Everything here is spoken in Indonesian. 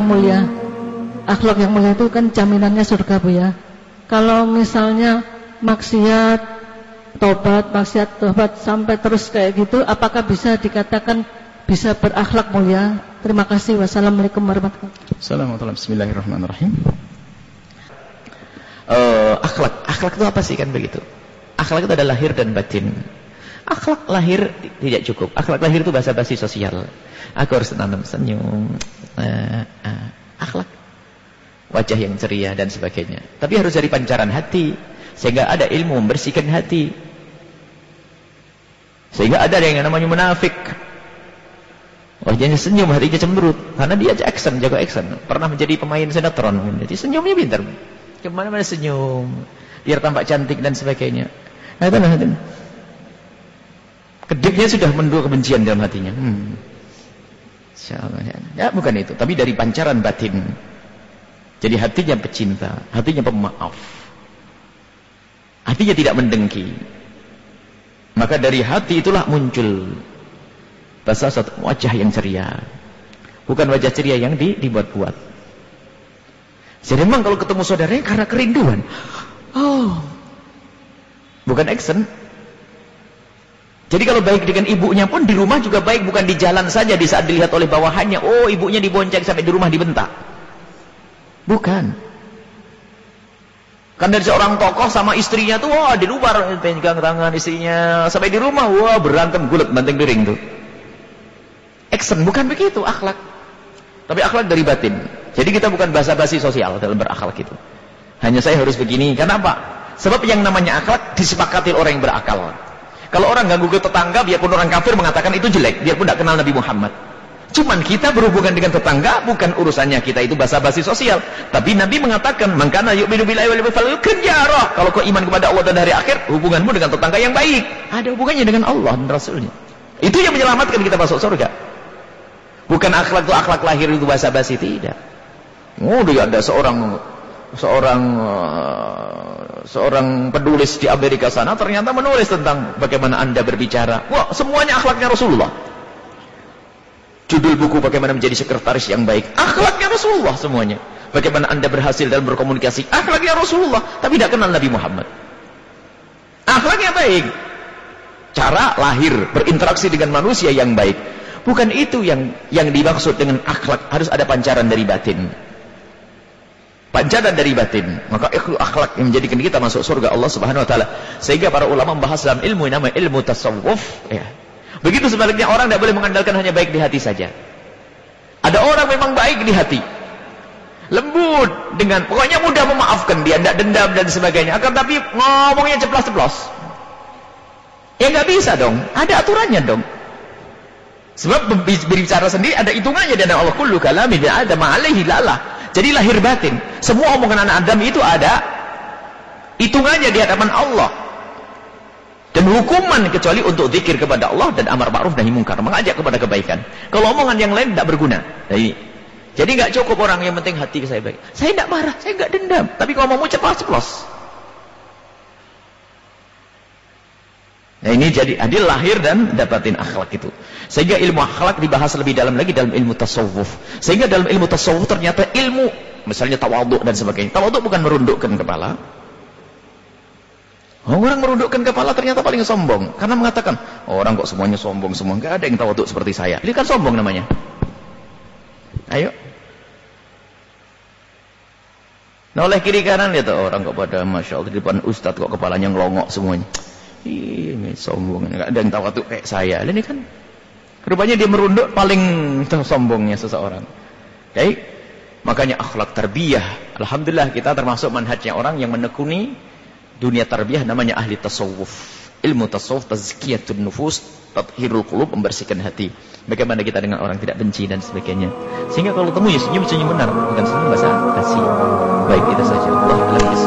mulia. Akhlak yang mulia itu kan jaminannya surga Bu ya. Kalau misalnya maksiat, tobat, maksiat, tobat sampai terus kayak gitu, apakah bisa dikatakan bisa berakhlak mulia? Terima kasih. Wassalamualaikum warahmatullahi wabarakatuh. Assalamualaikum Bismillahirrahmanirrahim. Uh, akhlak, akhlak itu apa sih kan begitu? Akhlak itu adalah lahir dan batin. Akhlak lahir tidak cukup. Akhlak lahir itu bahasa basi sosial. Aku harus tanam senyum. Uh, akhlak. Wajah yang ceria dan sebagainya. Tapi harus dari pancaran hati. Sehingga ada ilmu membersihkan hati. Sehingga ada yang namanya munafik. Wajahnya senyum, hatinya cemberut. Karena dia action, jago action. Pernah menjadi pemain sinetron. Jadi senyumnya pintar. Ke mana-mana senyum. Biar tampak cantik dan sebagainya. Nah, itu, Kedeknya sudah mendua kebencian dalam hatinya. Hmm. Ya. ya bukan itu, tapi dari pancaran batin. Jadi hatinya pecinta, hatinya pemaaf. Hatinya tidak mendengki. Maka dari hati itulah muncul bahasa satu wajah yang ceria. Bukan wajah ceria yang di, dibuat-buat. Jadi memang kalau ketemu saudaranya karena kerinduan. Oh. Bukan action, jadi kalau baik dengan ibunya pun di rumah juga baik bukan di jalan saja di saat dilihat oleh bawahannya. Oh ibunya dibonceng sampai di rumah dibentak. Bukan. Kan dari seorang tokoh sama istrinya tuh wah di luar pegang tangan istrinya sampai di rumah wah berantem gulat banting piring tuh. Action bukan begitu akhlak. Tapi akhlak dari batin. Jadi kita bukan basa-basi sosial dalam berakhlak itu. Hanya saya harus begini. Kenapa? Sebab yang namanya akhlak disepakati orang yang berakal. Kalau orang ganggu ke tetangga, biarpun orang kafir mengatakan itu jelek, biarpun tidak kenal Nabi Muhammad. Cuman kita berhubungan dengan tetangga bukan urusannya kita itu basa-basi sosial. Tapi Nabi mengatakan, "Mangkana yu'minu billahi wal yawmil akhir Kalau kau iman kepada Allah dan hari akhir, hubunganmu dengan tetangga yang baik. Ada hubungannya dengan Allah dan Rasulnya. Itu yang menyelamatkan kita masuk surga. Bukan akhlak itu akhlak lahir itu basa-basi tidak. Oh, dia ada seorang seorang uh, seorang penulis di Amerika sana ternyata menulis tentang bagaimana anda berbicara. Wah semuanya akhlaknya Rasulullah. Judul buku bagaimana menjadi sekretaris yang baik. Akhlaknya Rasulullah semuanya. Bagaimana anda berhasil dalam berkomunikasi. Akhlaknya Rasulullah tapi tidak kenal Nabi Muhammad. Akhlaknya baik. Cara lahir berinteraksi dengan manusia yang baik. Bukan itu yang yang dimaksud dengan akhlak. Harus ada pancaran dari batin pancaran dari batin. Maka akhlak yang menjadikan kita masuk surga Allah Subhanahu wa taala. Sehingga para ulama membahas dalam ilmu yang namanya ilmu tasawuf ya. Begitu sebaliknya orang tidak boleh mengandalkan hanya baik di hati saja. Ada orang memang baik di hati. Lembut dengan pokoknya mudah memaafkan dia tidak dendam dan sebagainya. Akan tapi ngomongnya ceplos-ceplos ya nggak bisa dong. Ada aturannya dong. Sebab berbicara sendiri ada hitungannya dan Allah. Kullu kalami ada ma'alaihi lalah jadi lahir batin. Semua omongan anak Adam itu ada hitungannya di hadapan Allah. Dan hukuman kecuali untuk zikir kepada Allah dan amar ma'ruf nahi mungkar, mengajak kepada kebaikan. Kalau omongan yang lain tidak berguna. Jadi jadi nggak cukup orang yang penting hati saya baik. Saya tidak marah, saya nggak dendam. Tapi kalau mau ceplos-ceplos. Nah ini jadi adil lahir dan dapatin akhlak itu. Sehingga ilmu akhlak dibahas lebih dalam lagi dalam ilmu tasawuf. Sehingga dalam ilmu tasawuf ternyata ilmu misalnya tawaduk dan sebagainya. Tawaduk bukan merundukkan kepala. Orang merundukkan kepala ternyata paling sombong karena mengatakan orang kok semuanya sombong semua enggak ada yang tawaduk seperti saya. Ini kan sombong namanya. Ayo. Nah oleh kiri kanan lihat orang kok pada masya Allah di depan ustadz kok kepalanya ngelongok semuanya ini sombong nggak ada tahu tuh kayak saya. Ini kan rupanya dia merunduk paling sombongnya seseorang. Baik. Makanya akhlak tarbiyah. Alhamdulillah kita termasuk manhajnya orang yang menekuni dunia tarbiyah namanya ahli tasawuf. Ilmu tasawuf tazkiyatun nufus tathirul qulub membersihkan hati. Bagaimana kita dengan orang tidak benci dan sebagainya. Sehingga kalau temu ya senyum-senyum benar. Bukan senyum bahasa kasih. Baik itu saja. Allah